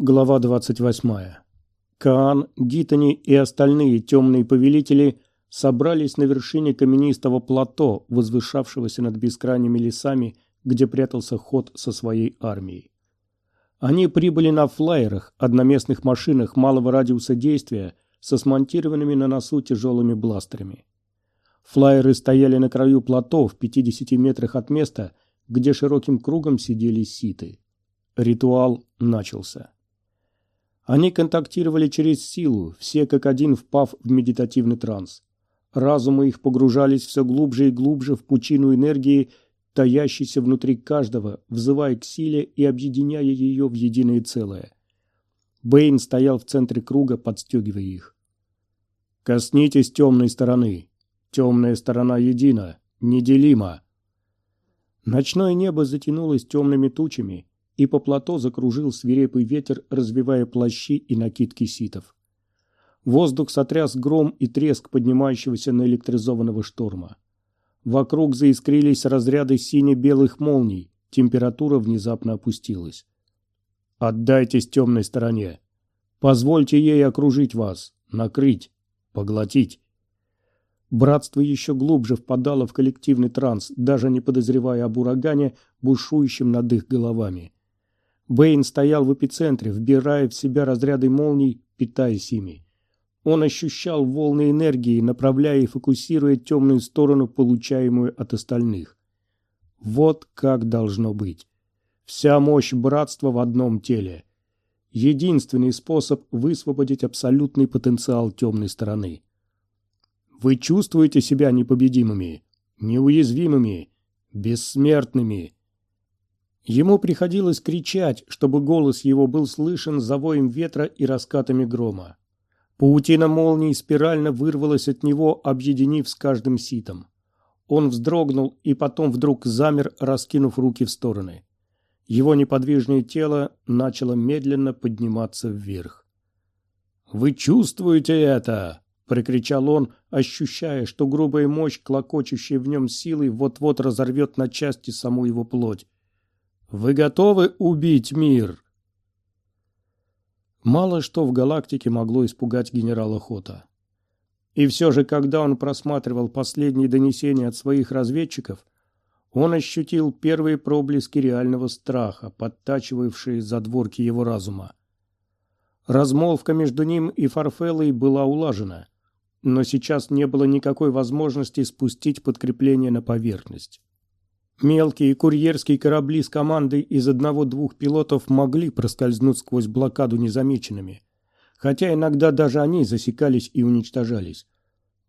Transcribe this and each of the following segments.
Глава 28. Каан, Гитани и остальные темные повелители собрались на вершине каменистого плато, возвышавшегося над бескрайними лесами, где прятался ход со своей армией. Они прибыли на флайерах, одноместных машинах малого радиуса действия, со смонтированными на носу тяжелыми бластерами. Флайеры стояли на краю плато в 50 метрах от места, где широким кругом сидели ситы. Ритуал начался. Они контактировали через силу, все как один впав в медитативный транс. Разумы их погружались все глубже и глубже в пучину энергии, таящейся внутри каждого, взывая к силе и объединяя ее в единое целое. Бэйн стоял в центре круга, подстегивая их. «Коснитесь темной стороны. Темная сторона едина, неделима». Ночное небо затянулось темными тучами, и по плато закружил свирепый ветер, развивая плащи и накидки ситов. Воздух сотряс гром и треск поднимающегося наэлектризованного шторма. Вокруг заискрились разряды сине-белых молний, температура внезапно опустилась. «Отдайтесь темной стороне. Позвольте ей окружить вас, накрыть, поглотить». Братство еще глубже впадало в коллективный транс, даже не подозревая об урагане, бушующем над их головами. Бэйн стоял в эпицентре, вбирая в себя разряды молний, питаясь ими. Он ощущал волны энергии, направляя и фокусируя темную сторону, получаемую от остальных. Вот как должно быть. Вся мощь братства в одном теле. Единственный способ высвободить абсолютный потенциал темной стороны. Вы чувствуете себя непобедимыми, неуязвимыми, бессмертными – Ему приходилось кричать, чтобы голос его был слышен за воем ветра и раскатами грома. Паутина молний спирально вырвалась от него, объединив с каждым ситом. Он вздрогнул и потом вдруг замер, раскинув руки в стороны. Его неподвижное тело начало медленно подниматься вверх. «Вы чувствуете это?» — прокричал он, ощущая, что грубая мощь, клокочущая в нем силой, вот-вот разорвет на части саму его плоть. Вы готовы убить мир?» Мало что в галактике могло испугать генерала Хота. И все же, когда он просматривал последние донесения от своих разведчиков, он ощутил первые проблески реального страха, подтачивавшие задворки его разума. Размолвка между ним и Фарфеллой была улажена, но сейчас не было никакой возможности спустить подкрепление на поверхность. Мелкие курьерские корабли с командой из одного-двух пилотов могли проскользнуть сквозь блокаду незамеченными, хотя иногда даже они засекались и уничтожались.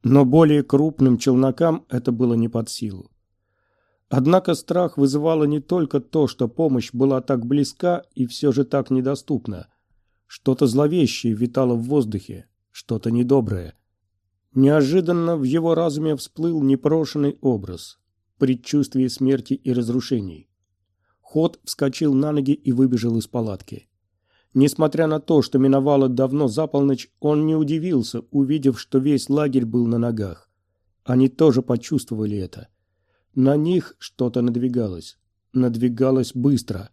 Но более крупным челнокам это было не под силу. Однако страх вызывало не только то, что помощь была так близка и все же так недоступна. Что-то зловещее витало в воздухе, что-то недоброе. Неожиданно в его разуме всплыл непрошенный образ предчувствие смерти и разрушений. Ход вскочил на ноги и выбежал из палатки. Несмотря на то, что миновало давно за полночь, он не удивился, увидев, что весь лагерь был на ногах. Они тоже почувствовали это. На них что-то надвигалось. Надвигалось быстро.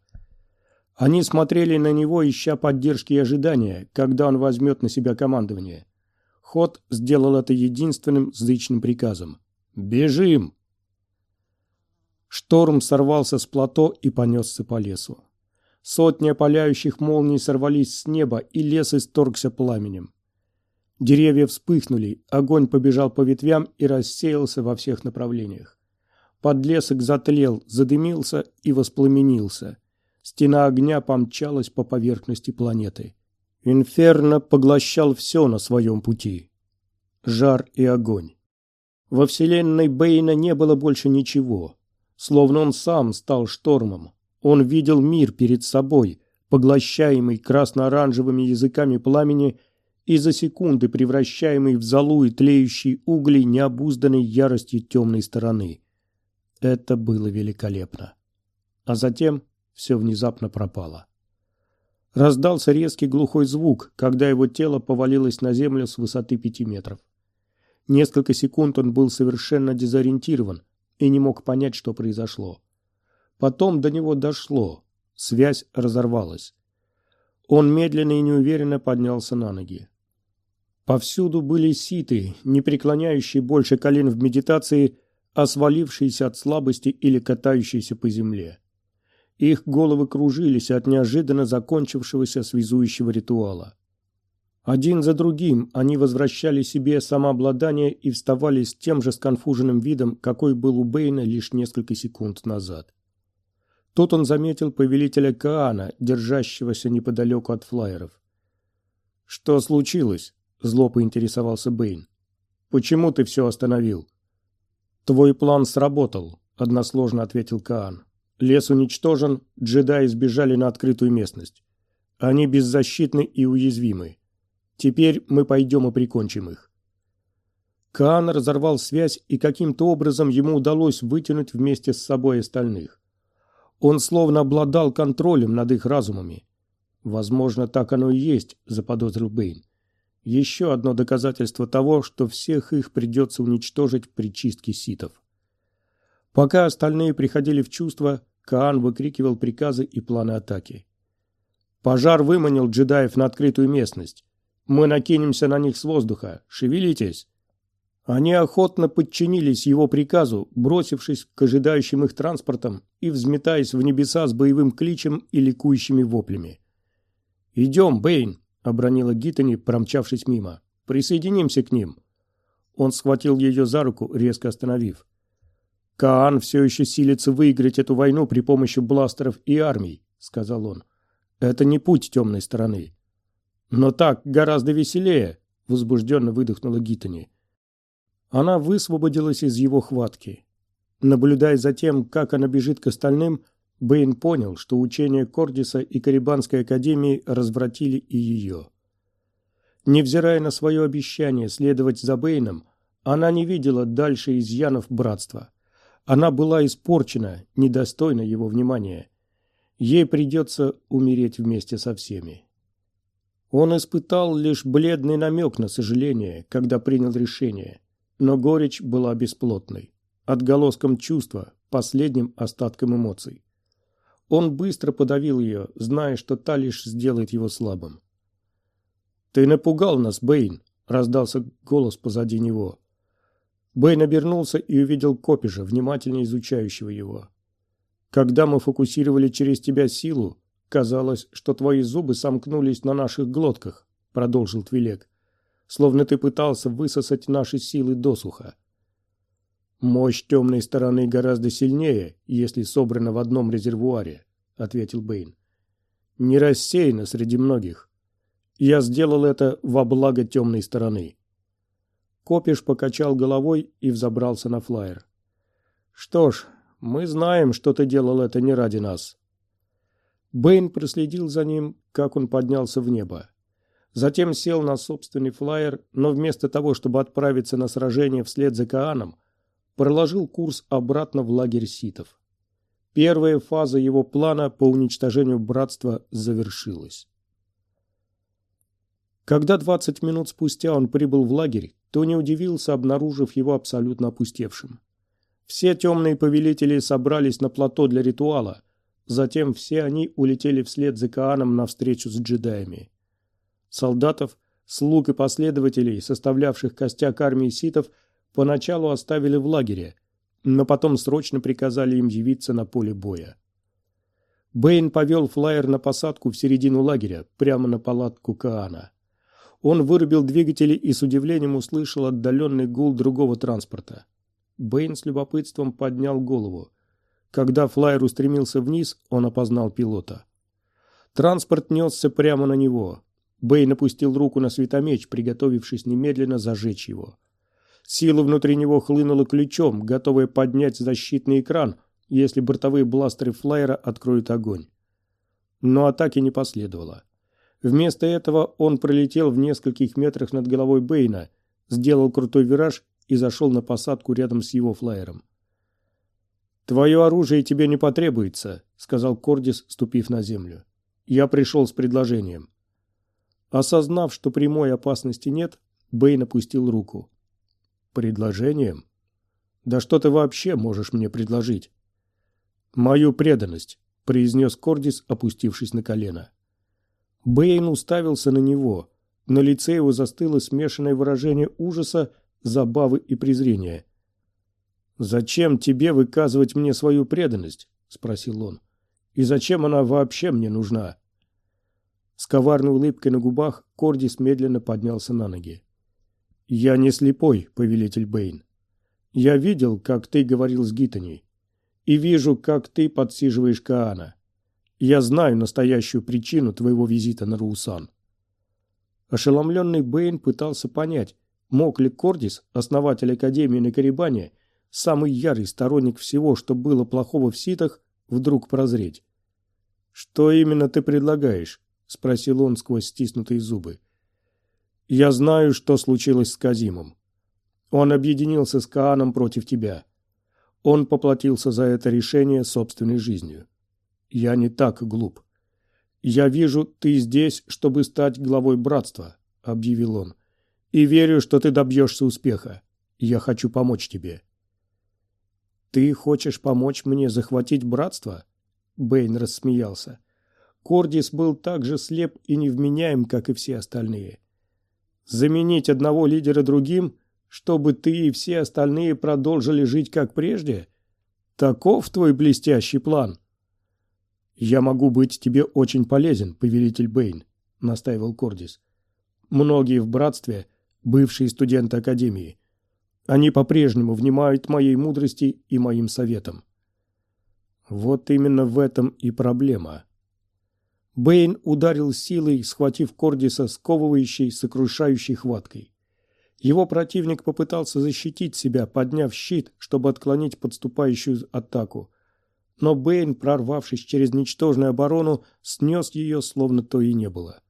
Они смотрели на него, ища поддержки и ожидания, когда он возьмет на себя командование. Ход сделал это единственным зычным приказом. «Бежим!» Шторм сорвался с плато и понесся по лесу. Сотни опаляющих молний сорвались с неба, и лес исторгся пламенем. Деревья вспыхнули, огонь побежал по ветвям и рассеялся во всех направлениях. Подлесок затлел, задымился и воспламенился. Стена огня помчалась по поверхности планеты. Инферно поглощал все на своем пути. Жар и огонь. Во вселенной Бэйна не было больше ничего. Словно он сам стал штормом. Он видел мир перед собой, поглощаемый красно-оранжевыми языками пламени и за секунды превращаемый в золу и тлеющие угли необузданной яростью темной стороны. Это было великолепно. А затем все внезапно пропало. Раздался резкий глухой звук, когда его тело повалилось на землю с высоты пяти метров. Несколько секунд он был совершенно дезориентирован, и не мог понять, что произошло. Потом до него дошло. Связь разорвалась. Он медленно и неуверенно поднялся на ноги. Повсюду были ситы, не преклоняющие больше колен в медитации, а свалившиеся от слабости или катающиеся по земле. Их головы кружились от неожиданно закончившегося связующего ритуала. Один за другим они возвращали себе самообладание и вставали с тем же сконфуженным видом, какой был у Бэйна лишь несколько секунд назад. Тут он заметил повелителя Каана, держащегося неподалеку от флайеров. «Что случилось?» – зло поинтересовался Бэйн. «Почему ты все остановил?» «Твой план сработал», – односложно ответил Каан. «Лес уничтожен, джедаи сбежали на открытую местность. Они беззащитны и уязвимы. Теперь мы пойдем и прикончим их». Каан разорвал связь, и каким-то образом ему удалось вытянуть вместе с собой остальных. Он словно обладал контролем над их разумами. Возможно, так оно и есть, заподозрил Бэйн. Еще одно доказательство того, что всех их придется уничтожить при чистке ситов. Пока остальные приходили в чувство, Каан выкрикивал приказы и планы атаки. «Пожар выманил джедаев на открытую местность. Мы накинемся на них с воздуха. Шевелитесь!» Они охотно подчинились его приказу, бросившись к ожидающим их транспортам и взметаясь в небеса с боевым кличем и ликующими воплями. «Идем, Бэйн!» — обронила Гиттани, промчавшись мимо. «Присоединимся к ним!» Он схватил ее за руку, резко остановив. «Каан все еще силится выиграть эту войну при помощи бластеров и армий», — сказал он. «Это не путь темной стороны». «Но так гораздо веселее», — возбужденно выдохнула Гиттани. Она высвободилась из его хватки. Наблюдая за тем, как она бежит к остальным, Бэйн понял, что учения Кордиса и Карибанской академии развратили и ее. Невзирая на свое обещание следовать за Бэйном, она не видела дальше изъянов братства. Она была испорчена, недостойна его внимания. Ей придется умереть вместе со всеми. Он испытал лишь бледный намек на сожаление, когда принял решение – но горечь была бесплотной, отголоском чувства, последним остатком эмоций. Он быстро подавил ее, зная, что та лишь сделает его слабым. «Ты напугал нас, Бэйн!» — раздался голос позади него. Бэйн обернулся и увидел Копижа, внимательно изучающего его. «Когда мы фокусировали через тебя силу, казалось, что твои зубы сомкнулись на наших глотках», — продолжил Твилек словно ты пытался высосать наши силы досуха. Мощь темной стороны гораздо сильнее, если собрана в одном резервуаре, ответил Бэйн. Не рассеяна среди многих. Я сделал это во благо темной стороны. Копиш покачал головой и взобрался на флайер. Что ж, мы знаем, что ты делал это не ради нас. Бэйн проследил за ним, как он поднялся в небо. Затем сел на собственный флайер, но вместо того, чтобы отправиться на сражение вслед за Кааном, проложил курс обратно в лагерь ситов. Первая фаза его плана по уничтожению братства завершилась. Когда 20 минут спустя он прибыл в лагерь, то не удивился, обнаружив его абсолютно опустевшим. Все темные повелители собрались на плато для ритуала, затем все они улетели вслед за Кааном навстречу с джедаями. Солдатов, слуг и последователей, составлявших костяк армии ситов, поначалу оставили в лагере, но потом срочно приказали им явиться на поле боя. Бэйн повел флайер на посадку в середину лагеря, прямо на палатку Каана. Он вырубил двигатели и с удивлением услышал отдаленный гул другого транспорта. Бэйн с любопытством поднял голову. Когда флайер устремился вниз, он опознал пилота. Транспорт несся прямо на него. Бэй напустил руку на светомеч, приготовившись немедленно зажечь его. Сила внутри него хлынула ключом, готовая поднять защитный экран, если бортовые бластеры флайера откроют огонь. Но атаки не последовало. Вместо этого он пролетел в нескольких метрах над головой Бэйна, сделал крутой вираж и зашел на посадку рядом с его флайером. «Твое оружие тебе не потребуется», — сказал Кордис, ступив на землю. «Я пришел с предложением». Осознав, что прямой опасности нет, Бэйн опустил руку. «Предложением? Да что ты вообще можешь мне предложить?» «Мою преданность», — произнес Кордис, опустившись на колено. Бэйн уставился на него. На лице его застыло смешанное выражение ужаса, забавы и презрения. «Зачем тебе выказывать мне свою преданность?» – спросил он. «И зачем она вообще мне нужна?» С коварной улыбкой на губах Кордис медленно поднялся на ноги. «Я не слепой, повелитель Бэйн. Я видел, как ты говорил с Гитани, и вижу, как ты подсиживаешь Каана. Я знаю настоящую причину твоего визита на Руусан». Ошеломленный Бэйн пытался понять, мог ли Кордис, основатель Академии на Карибане, самый ярый сторонник всего, что было плохого в ситах, вдруг прозреть. «Что именно ты предлагаешь?» — спросил он сквозь стиснутые зубы. «Я знаю, что случилось с Казимом. Он объединился с Кааном против тебя. Он поплатился за это решение собственной жизнью. Я не так глуп. Я вижу, ты здесь, чтобы стать главой братства», — объявил он. «И верю, что ты добьешься успеха. Я хочу помочь тебе». «Ты хочешь помочь мне захватить братство?» Бэйн рассмеялся. Кордис был так же слеп и невменяем, как и все остальные. Заменить одного лидера другим, чтобы ты и все остальные продолжили жить как прежде? Таков твой блестящий план. Я могу быть тебе очень полезен, повелитель Бэйн, настаивал Кордис. Многие в братстве бывшие студенты академии. Они по-прежнему внимают моей мудрости и моим советам. Вот именно в этом и проблема. Бэйн ударил силой, схватив Кордиса сковывающей, сокрушающей хваткой. Его противник попытался защитить себя, подняв щит, чтобы отклонить подступающую атаку. Но Бэйн, прорвавшись через ничтожную оборону, снес ее, словно то и не было.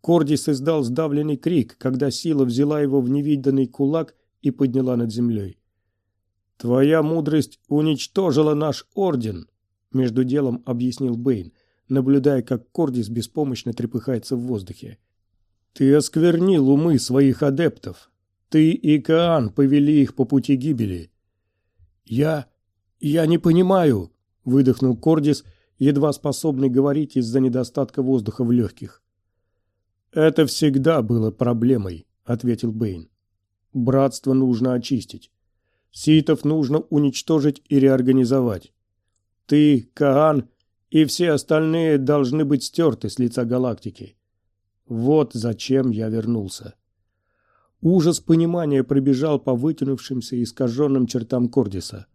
Кордис издал сдавленный крик, когда сила взяла его в невиданный кулак и подняла над землей. «Твоя мудрость уничтожила наш орден», — между делом объяснил Бэйн наблюдая, как Кордис беспомощно трепыхается в воздухе. «Ты осквернил умы своих адептов. Ты и Каан повели их по пути гибели». «Я... я не понимаю», — выдохнул Кордис, едва способный говорить из-за недостатка воздуха в легких. «Это всегда было проблемой», — ответил Бэйн. «Братство нужно очистить. Ситов нужно уничтожить и реорганизовать. Ты, Каан, и все остальные должны быть стерты с лица галактики. Вот зачем я вернулся. Ужас понимания пробежал по вытянувшимся и искаженным чертам Кордиса.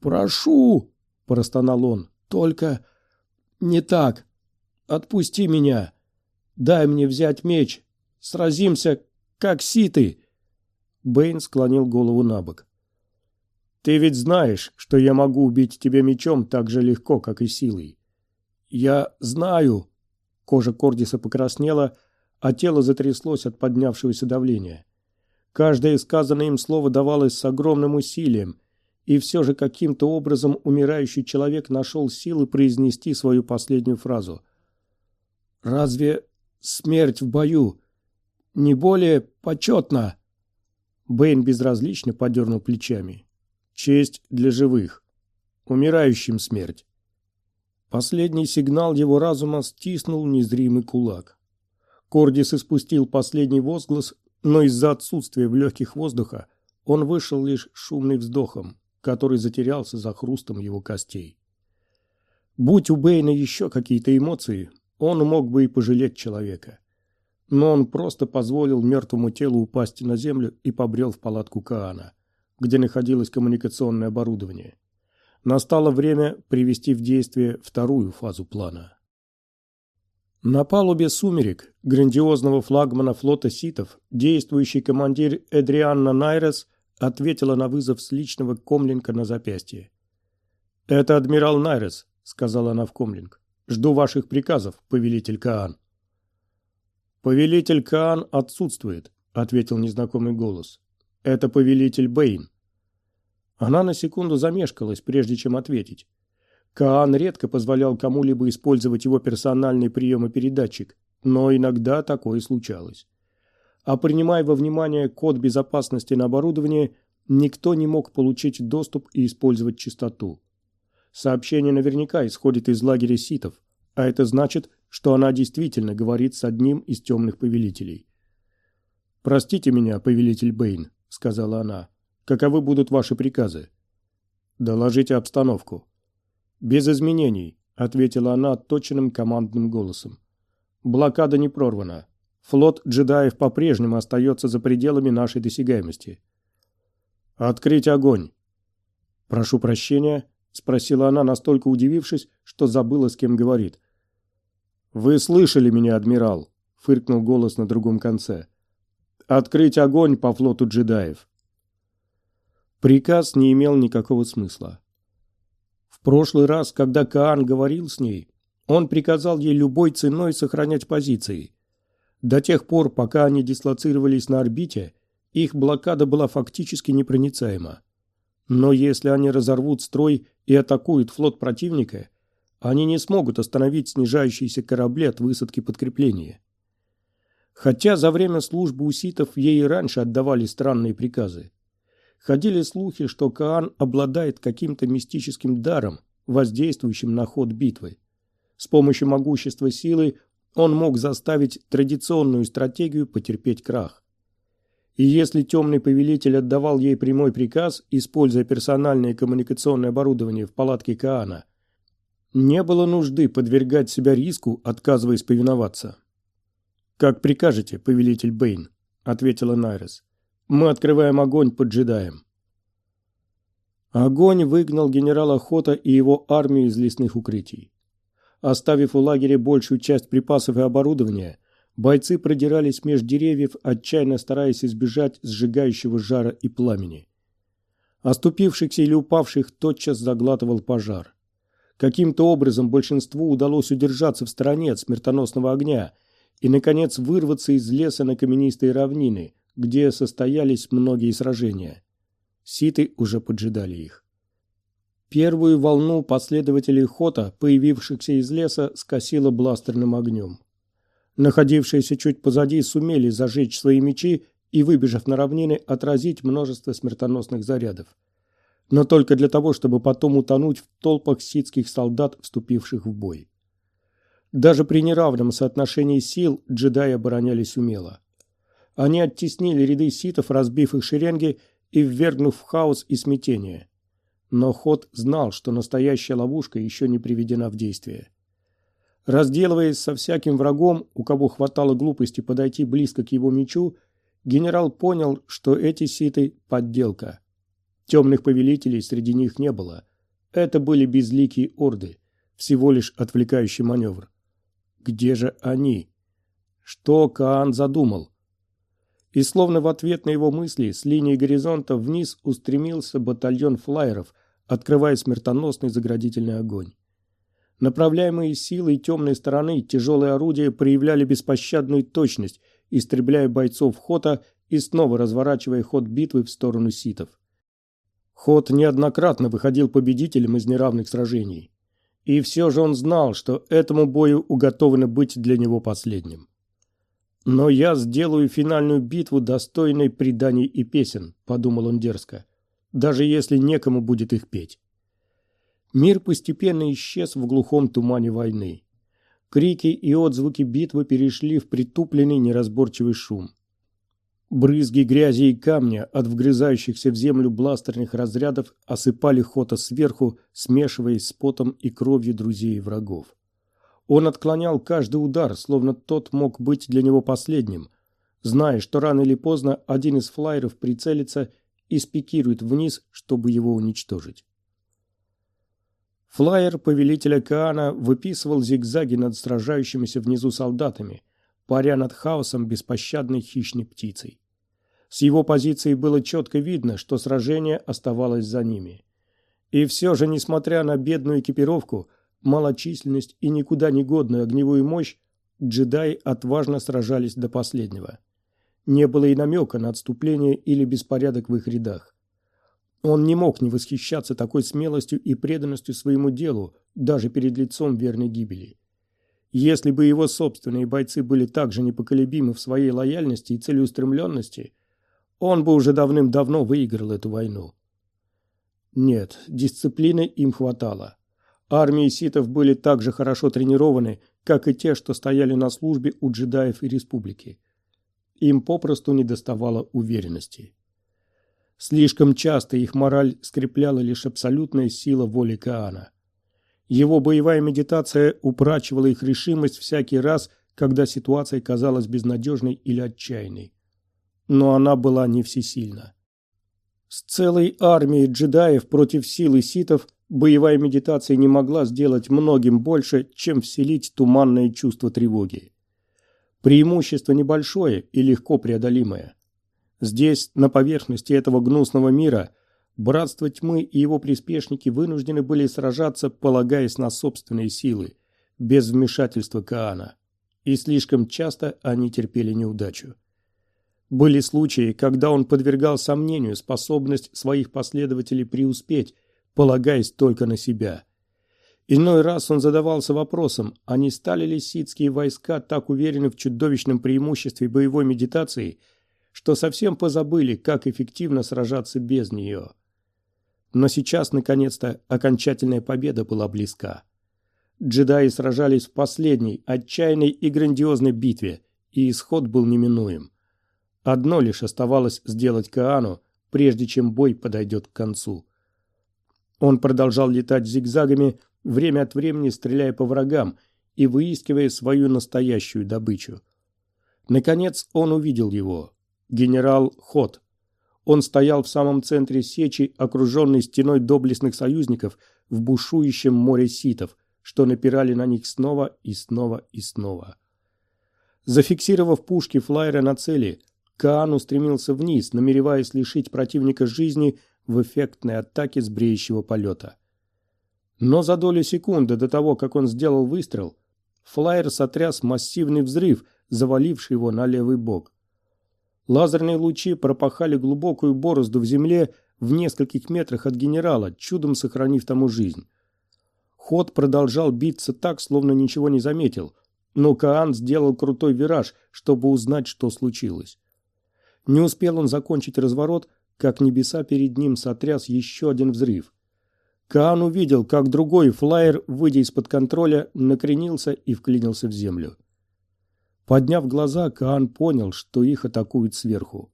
«Прошу!» – простонал он. «Только не так. Отпусти меня. Дай мне взять меч. Сразимся, как ситы!» Бэйн склонил голову на бок. Ты ведь знаешь, что я могу убить тебя мечом так же легко, как и силой. Я знаю. Кожа Кордиса покраснела, а тело затряслось от поднявшегося давления. Каждое сказанное им слово давалось с огромным усилием, и все же каким-то образом умирающий человек нашел силы произнести свою последнюю фразу. «Разве смерть в бою не более почетна?» Бэйн безразлично подернул плечами. Честь для живых. Умирающим смерть. Последний сигнал его разума стиснул незримый кулак. Кордис испустил последний возглас, но из-за отсутствия в легких воздуха он вышел лишь шумным вздохом, который затерялся за хрустом его костей. Будь у Бэйна еще какие-то эмоции, он мог бы и пожалеть человека. Но он просто позволил мертвому телу упасть на землю и побрел в палатку Каана – где находилось коммуникационное оборудование. Настало время привести в действие вторую фазу плана. На палубе «Сумерек» грандиозного флагмана флота ситов действующий командир Эдрианна Найрес ответила на вызов с личного комлинка на запястье. «Это адмирал Найрес», — сказала она в комлинг. «Жду ваших приказов, повелитель Каан». «Повелитель Каан отсутствует», — ответил незнакомый голос. «Это повелитель Бэйн». Она на секунду замешкалась, прежде чем ответить. Каан редко позволял кому-либо использовать его персональный приемопередатчик, но иногда такое случалось. А принимая во внимание код безопасности на оборудование, никто не мог получить доступ и использовать частоту. Сообщение наверняка исходит из лагеря ситов, а это значит, что она действительно говорит с одним из темных повелителей. «Простите меня, повелитель Бэйн», — сказала она. «Каковы будут ваши приказы?» «Доложите обстановку». «Без изменений», — ответила она отточенным командным голосом. «Блокада не прорвана. Флот джедаев по-прежнему остается за пределами нашей досягаемости». «Открыть огонь!» «Прошу прощения», — спросила она, настолько удивившись, что забыла, с кем говорит. «Вы слышали меня, адмирал?» — фыркнул голос на другом конце. «Открыть огонь по флоту джедаев». Приказ не имел никакого смысла. В прошлый раз, когда Каан говорил с ней, он приказал ей любой ценой сохранять позиции. До тех пор, пока они дислоцировались на орбите, их блокада была фактически непроницаема. Но если они разорвут строй и атакуют флот противника, они не смогут остановить снижающиеся корабли от высадки подкрепления. Хотя за время службы у ситов ей и раньше отдавали странные приказы. Ходили слухи, что Каан обладает каким-то мистическим даром, воздействующим на ход битвы. С помощью могущества силы он мог заставить традиционную стратегию потерпеть крах. И если темный повелитель отдавал ей прямой приказ, используя персональное коммуникационное оборудование в палатке Каана, не было нужды подвергать себя риску, отказываясь повиноваться. «Как прикажете, повелитель Бэйн», — ответила Найрес. «Мы открываем огонь по джедаям». Огонь выгнал генерала Хота и его армию из лесных укрытий. Оставив у лагеря большую часть припасов и оборудования, бойцы продирались меж деревьев, отчаянно стараясь избежать сжигающего жара и пламени. Оступившихся или упавших тотчас заглатывал пожар. Каким-то образом большинству удалось удержаться в стороне от смертоносного огня и, наконец, вырваться из леса на каменистые равнины, где состоялись многие сражения. Ситы уже поджидали их. Первую волну последователей Хота, появившихся из леса, скосило бластерным огнем. Находившиеся чуть позади сумели зажечь свои мечи и, выбежав на равнины, отразить множество смертоносных зарядов но только для того, чтобы потом утонуть в толпах ситских солдат, вступивших в бой. Даже при неравном соотношении сил джедаи оборонялись умело. Они оттеснили ряды ситов, разбив их шеренги и ввергнув в хаос и смятение. Но Ход знал, что настоящая ловушка еще не приведена в действие. Разделываясь со всяким врагом, у кого хватало глупости подойти близко к его мечу, генерал понял, что эти ситы – подделка. Темных повелителей среди них не было. Это были безликие орды, всего лишь отвлекающий маневр. Где же они? Что Каан задумал? И словно в ответ на его мысли с линии горизонта вниз устремился батальон флайеров, открывая смертоносный заградительный огонь. Направляемые силой темной стороны тяжелые орудия проявляли беспощадную точность, истребляя бойцов Хота и снова разворачивая ход битвы в сторону ситов. Ход неоднократно выходил победителем из неравных сражений. И все же он знал, что этому бою уготовано быть для него последним. «Но я сделаю финальную битву достойной преданий и песен», — подумал он дерзко, «даже если некому будет их петь». Мир постепенно исчез в глухом тумане войны. Крики и отзвуки битвы перешли в притупленный неразборчивый шум. Брызги грязи и камня от вгрызающихся в землю бластерных разрядов осыпали Хота сверху, смешиваясь с потом и кровью друзей и врагов. Он отклонял каждый удар, словно тот мог быть для него последним, зная, что рано или поздно один из флайеров прицелится и спикирует вниз, чтобы его уничтожить. Флайер повелителя Каана выписывал зигзаги над сражающимися внизу солдатами, паря над хаосом беспощадной хищной птицей. С его позиции было четко видно, что сражение оставалось за ними. И все же, несмотря на бедную экипировку, малочисленность и никуда не годную огневую мощь, джедаи отважно сражались до последнего. Не было и намека на отступление или беспорядок в их рядах. Он не мог не восхищаться такой смелостью и преданностью своему делу, даже перед лицом верной гибели. Если бы его собственные бойцы были так же непоколебимы в своей лояльности и целеустремленности, он бы уже давным-давно выиграл эту войну. Нет, дисциплины им хватало. Армии ситов были так же хорошо тренированы, как и те, что стояли на службе у джедаев и республики. Им попросту не доставало уверенности. Слишком часто их мораль скрепляла лишь абсолютная сила воли Каана. Его боевая медитация упрачивала их решимость всякий раз, когда ситуация казалась безнадежной или отчаянной. Но она была не всесильна. С целой армией джедаев против силы ситов боевая медитация не могла сделать многим больше, чем вселить туманное чувство тревоги. Преимущество небольшое и легко преодолимое. Здесь, на поверхности этого гнусного мира, братство тьмы и его приспешники вынуждены были сражаться, полагаясь на собственные силы, без вмешательства Каана. И слишком часто они терпели неудачу. Были случаи, когда он подвергал сомнению способность своих последователей преуспеть, полагаясь только на себя. Иной раз он задавался вопросом, а не стали ли ситские войска так уверены в чудовищном преимуществе боевой медитации, что совсем позабыли, как эффективно сражаться без нее. Но сейчас, наконец-то, окончательная победа была близка. Джедаи сражались в последней, отчаянной и грандиозной битве, и исход был неминуем. Одно лишь оставалось сделать Каану, прежде чем бой подойдет к концу. Он продолжал летать зигзагами, время от времени стреляя по врагам и выискивая свою настоящую добычу. Наконец он увидел его. Генерал Хот. Он стоял в самом центре сечи, окруженный стеной доблестных союзников в бушующем море ситов, что напирали на них снова и снова и снова. Зафиксировав пушки флайера на цели, Каан устремился вниз, намереваясь лишить противника жизни – в эффектной атаке с бреющего полета. Но за долю секунды до того, как он сделал выстрел, флайер сотряс массивный взрыв, заваливший его на левый бок. Лазерные лучи пропахали глубокую борозду в земле в нескольких метрах от генерала, чудом сохранив тому жизнь. Ход продолжал биться так, словно ничего не заметил, но Каан сделал крутой вираж, чтобы узнать, что случилось. Не успел он закончить разворот, как небеса перед ним сотряс еще один взрыв. Каан увидел, как другой флайер, выйдя из-под контроля, накренился и вклинился в землю. Подняв глаза, Каан понял, что их атакуют сверху.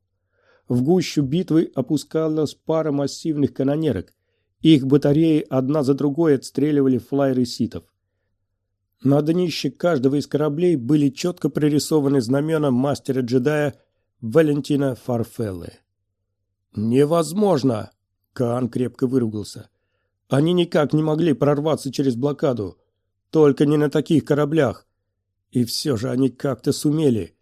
В гущу битвы опускалась пара массивных канонерок. Их батареи одна за другой отстреливали флайеры ситов. На днище каждого из кораблей были четко прорисованы знамена мастера-джедая Валентина Фарфеллы. «Невозможно!» – Каан крепко выругался. «Они никак не могли прорваться через блокаду. Только не на таких кораблях. И все же они как-то сумели».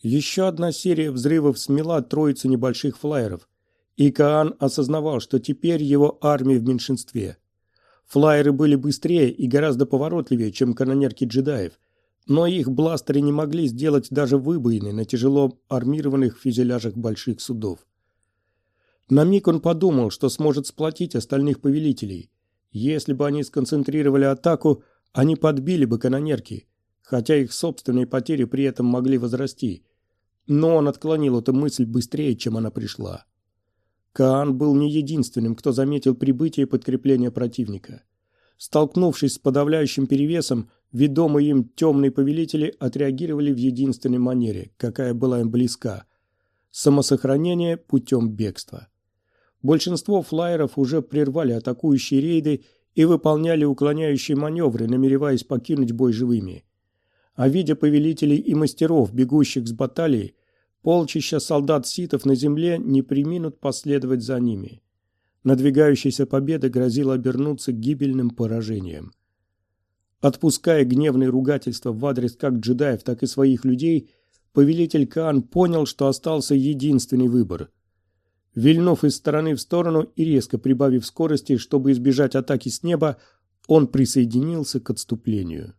Еще одна серия взрывов смела троицу небольших флайеров, и Каан осознавал, что теперь его армия в меньшинстве. Флайеры были быстрее и гораздо поворотливее, чем канонерки джедаев, но их бластеры не могли сделать даже выбоины на тяжело армированных фюзеляжах больших судов. На миг он подумал, что сможет сплотить остальных повелителей. Если бы они сконцентрировали атаку, они подбили бы канонерки, хотя их собственные потери при этом могли возрасти. Но он отклонил эту мысль быстрее, чем она пришла. Каан был не единственным, кто заметил прибытие подкрепления противника. Столкнувшись с подавляющим перевесом, ведомые им темные повелители отреагировали в единственной манере, какая была им близка – самосохранение путем бегства. Большинство флайеров уже прервали атакующие рейды и выполняли уклоняющие маневры, намереваясь покинуть бой живыми. А видя повелителей и мастеров, бегущих с баталии, полчища солдат-ситов на земле не приминут последовать за ними. Надвигающаяся победа грозила обернуться гибельным поражением. Отпуская гневные ругательства в адрес как джедаев, так и своих людей, повелитель Каан понял, что остался единственный выбор – Вильнув из стороны в сторону и резко прибавив скорости, чтобы избежать атаки с неба, он присоединился к отступлению.